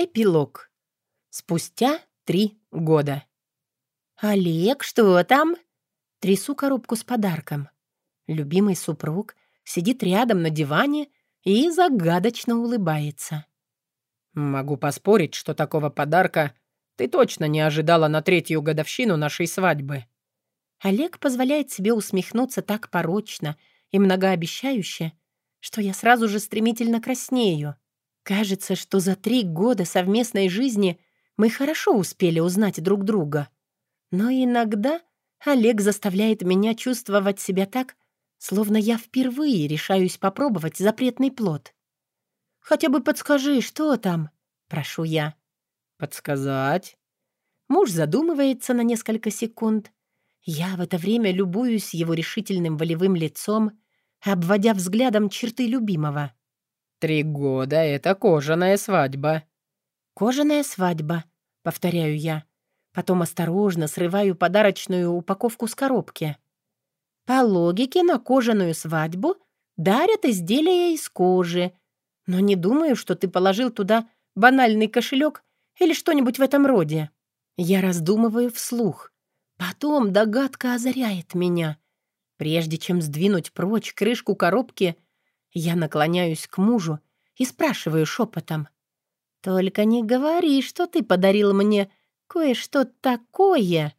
Эпилог. Спустя три года. «Олег, что там?» Трясу коробку с подарком. Любимый супруг сидит рядом на диване и загадочно улыбается. «Могу поспорить, что такого подарка ты точно не ожидала на третью годовщину нашей свадьбы». Олег позволяет себе усмехнуться так порочно и многообещающе, что я сразу же стремительно краснею. Кажется, что за три года совместной жизни мы хорошо успели узнать друг друга. Но иногда Олег заставляет меня чувствовать себя так, словно я впервые решаюсь попробовать запретный плод. «Хотя бы подскажи, что там?» — прошу я. «Подсказать?» Муж задумывается на несколько секунд. Я в это время любуюсь его решительным волевым лицом, обводя взглядом черты любимого. «Три года — это кожаная свадьба». «Кожаная свадьба», — повторяю я. Потом осторожно срываю подарочную упаковку с коробки. По логике, на кожаную свадьбу дарят изделия из кожи. Но не думаю, что ты положил туда банальный кошелек или что-нибудь в этом роде. Я раздумываю вслух. Потом догадка озаряет меня. Прежде чем сдвинуть прочь крышку коробки — я наклоняюсь к мужу и спрашиваю шепотом. «Только не говори, что ты подарил мне кое-что такое».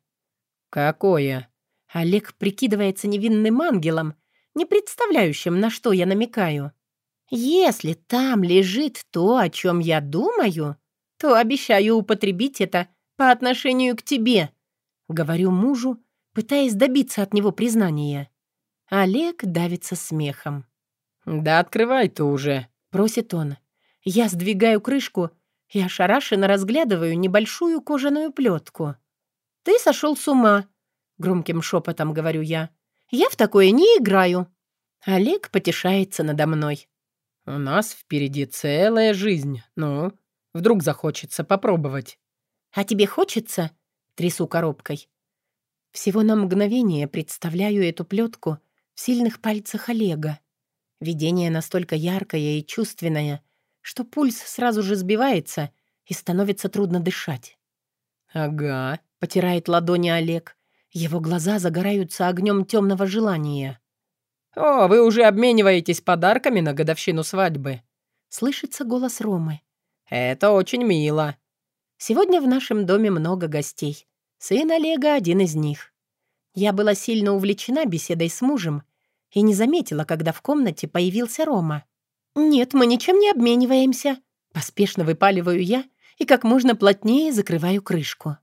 «Какое?» Олег прикидывается невинным ангелом, не представляющим, на что я намекаю. «Если там лежит то, о чем я думаю, то обещаю употребить это по отношению к тебе», — говорю мужу, пытаясь добиться от него признания. Олег давится смехом. «Да открывай ты уже», — просит он. Я сдвигаю крышку и ошарашенно разглядываю небольшую кожаную плетку. «Ты сошел с ума», — громким шепотом говорю я. «Я в такое не играю». Олег потешается надо мной. «У нас впереди целая жизнь. Ну, вдруг захочется попробовать». «А тебе хочется?» — трясу коробкой. Всего на мгновение представляю эту плетку в сильных пальцах Олега. Видение настолько яркое и чувственное, что пульс сразу же сбивается и становится трудно дышать. «Ага», — потирает ладони Олег. Его глаза загораются огнем темного желания. «О, вы уже обмениваетесь подарками на годовщину свадьбы?» Слышится голос Ромы. «Это очень мило». Сегодня в нашем доме много гостей. Сын Олега — один из них. Я была сильно увлечена беседой с мужем и не заметила, когда в комнате появился Рома. «Нет, мы ничем не обмениваемся», — поспешно выпаливаю я и как можно плотнее закрываю крышку.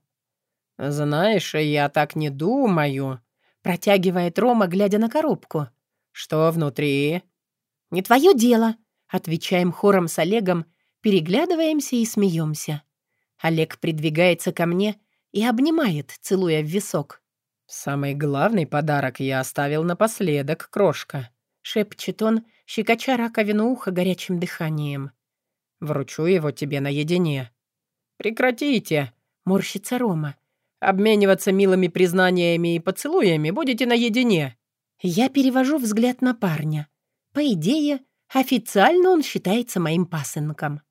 «Знаешь, я так не думаю», — протягивает Рома, глядя на коробку. «Что внутри?» «Не твое дело», — отвечаем хором с Олегом, переглядываемся и смеемся. Олег придвигается ко мне и обнимает, целуя в висок. «Самый главный подарок я оставил напоследок, крошка», — шепчет он, щекоча раковину уха горячим дыханием. «Вручу его тебе наедине». «Прекратите», — морщится Рома. «Обмениваться милыми признаниями и поцелуями будете наедине». Я перевожу взгляд на парня. По идее, официально он считается моим пасынком.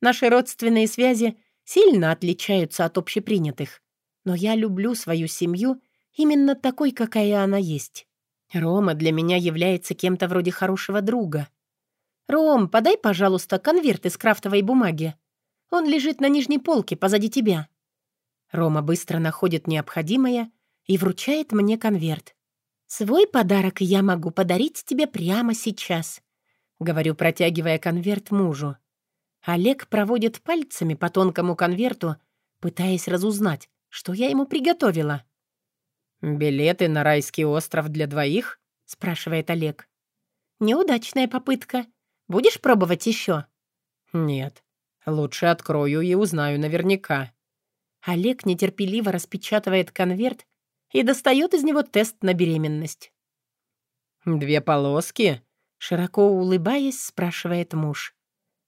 Наши родственные связи сильно отличаются от общепринятых. Но я люблю свою семью Именно такой, какая она есть. Рома для меня является кем-то вроде хорошего друга. «Ром, подай, пожалуйста, конверт из крафтовой бумаги. Он лежит на нижней полке позади тебя». Рома быстро находит необходимое и вручает мне конверт. «Свой подарок я могу подарить тебе прямо сейчас», — говорю, протягивая конверт мужу. Олег проводит пальцами по тонкому конверту, пытаясь разузнать, что я ему приготовила. «Билеты на райский остров для двоих?» — спрашивает Олег. «Неудачная попытка. Будешь пробовать еще?» «Нет. Лучше открою и узнаю наверняка». Олег нетерпеливо распечатывает конверт и достает из него тест на беременность. «Две полоски?» — широко улыбаясь, спрашивает муж.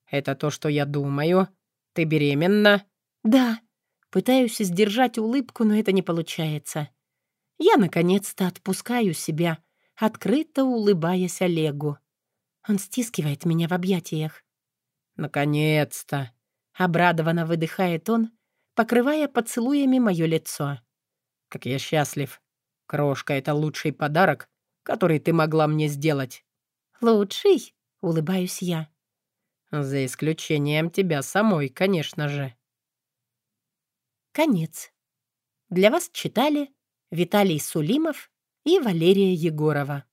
«Это то, что я думаю. Ты беременна?» «Да». Пытаюсь сдержать улыбку, но это не получается. Я, наконец-то, отпускаю себя, открыто улыбаясь Олегу. Он стискивает меня в объятиях. «Наконец-то!» Обрадованно выдыхает он, покрывая поцелуями мое лицо. «Как я счастлив. Крошка — это лучший подарок, который ты могла мне сделать». «Лучший?» — улыбаюсь я. «За исключением тебя самой, конечно же». Конец. Для вас читали Виталий Сулимов и Валерия Егорова.